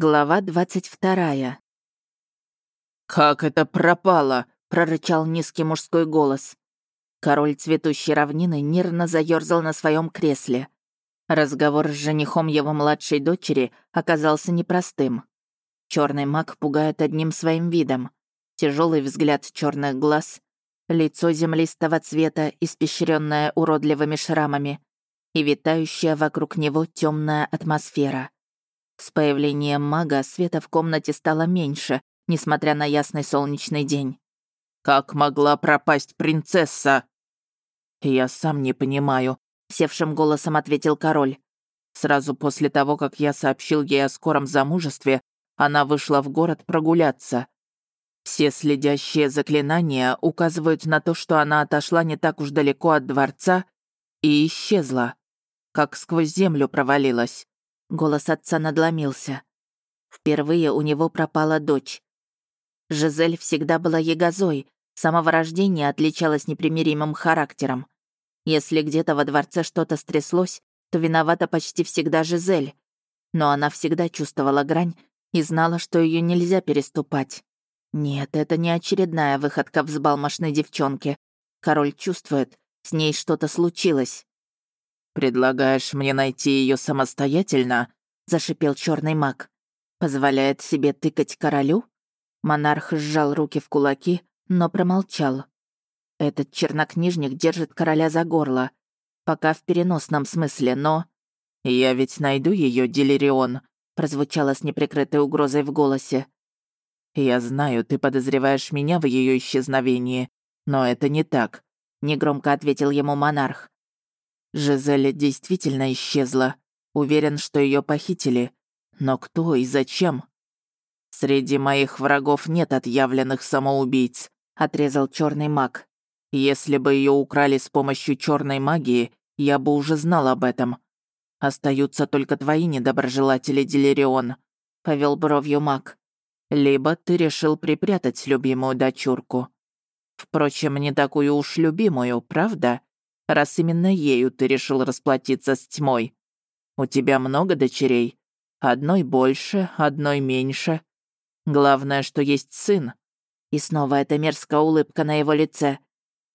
Глава двадцать вторая. «Как это пропало?» — прорычал низкий мужской голос. Король цветущей равнины нервно заёрзал на своем кресле. Разговор с женихом его младшей дочери оказался непростым. Черный маг пугает одним своим видом. Тяжелый взгляд черных глаз, лицо землистого цвета, испещренное уродливыми шрамами, и витающая вокруг него темная атмосфера. С появлением мага света в комнате стало меньше, несмотря на ясный солнечный день. «Как могла пропасть принцесса?» «Я сам не понимаю», — севшим голосом ответил король. Сразу после того, как я сообщил ей о скором замужестве, она вышла в город прогуляться. Все следящие заклинания указывают на то, что она отошла не так уж далеко от дворца и исчезла, как сквозь землю провалилась. Голос отца надломился. Впервые у него пропала дочь. Жизель всегда была ягозой, с самого рождения отличалась непримиримым характером. Если где-то во дворце что-то стряслось, то виновата почти всегда Жизель. Но она всегда чувствовала грань и знала, что ее нельзя переступать. Нет, это не очередная выходка взбалмошной девчонки. Король чувствует, с ней что-то случилось. «Предлагаешь мне найти ее самостоятельно?» — зашипел черный маг. «Позволяет себе тыкать королю?» Монарх сжал руки в кулаки, но промолчал. Этот чернокнижник держит короля за горло. Пока в переносном смысле, но... «Я ведь найду ее, Делирион», — прозвучало с неприкрытой угрозой в голосе. «Я знаю, ты подозреваешь меня в ее исчезновении, но это не так», — негромко ответил ему монарх. Жизель действительно исчезла. Уверен, что ее похитили. Но кто и зачем? Среди моих врагов нет отъявленных самоубийц, отрезал черный маг. Если бы ее украли с помощью черной магии, я бы уже знал об этом. Остаются только твои недоброжелатели, Делирион, повел бровью маг. Либо ты решил припрятать любимую дочурку. Впрочем, не такую уж любимую, правда? Раз именно ею ты решил расплатиться с тьмой. У тебя много дочерей? Одной больше, одной меньше. Главное, что есть сын». И снова эта мерзкая улыбка на его лице.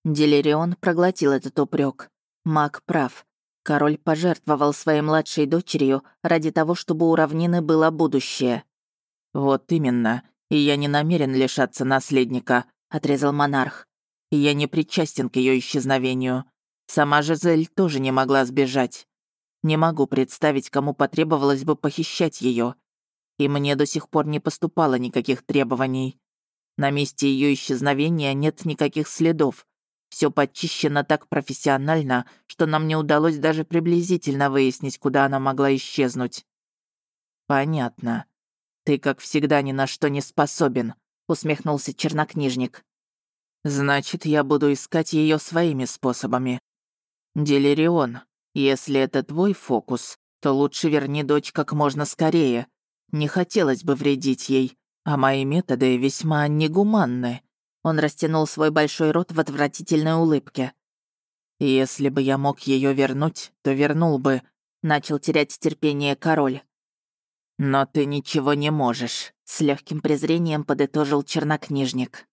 Делирион проглотил этот упрек. Маг прав. Король пожертвовал своей младшей дочерью ради того, чтобы у равнины было будущее. «Вот именно. И я не намерен лишаться наследника», — отрезал монарх. «Я не причастен к ее исчезновению. Сама Жизель тоже не могла сбежать. Не могу представить, кому потребовалось бы похищать ее. И мне до сих пор не поступало никаких требований. На месте ее исчезновения нет никаких следов. Все подчищено так профессионально, что нам не удалось даже приблизительно выяснить, куда она могла исчезнуть. Понятно. Ты, как всегда, ни на что не способен, усмехнулся чернокнижник. Значит, я буду искать ее своими способами. «Делирион, если это твой фокус, то лучше верни дочь как можно скорее. Не хотелось бы вредить ей, а мои методы весьма негуманны». Он растянул свой большой рот в отвратительной улыбке. «Если бы я мог ее вернуть, то вернул бы», — начал терять терпение король. «Но ты ничего не можешь», — с легким презрением подытожил чернокнижник.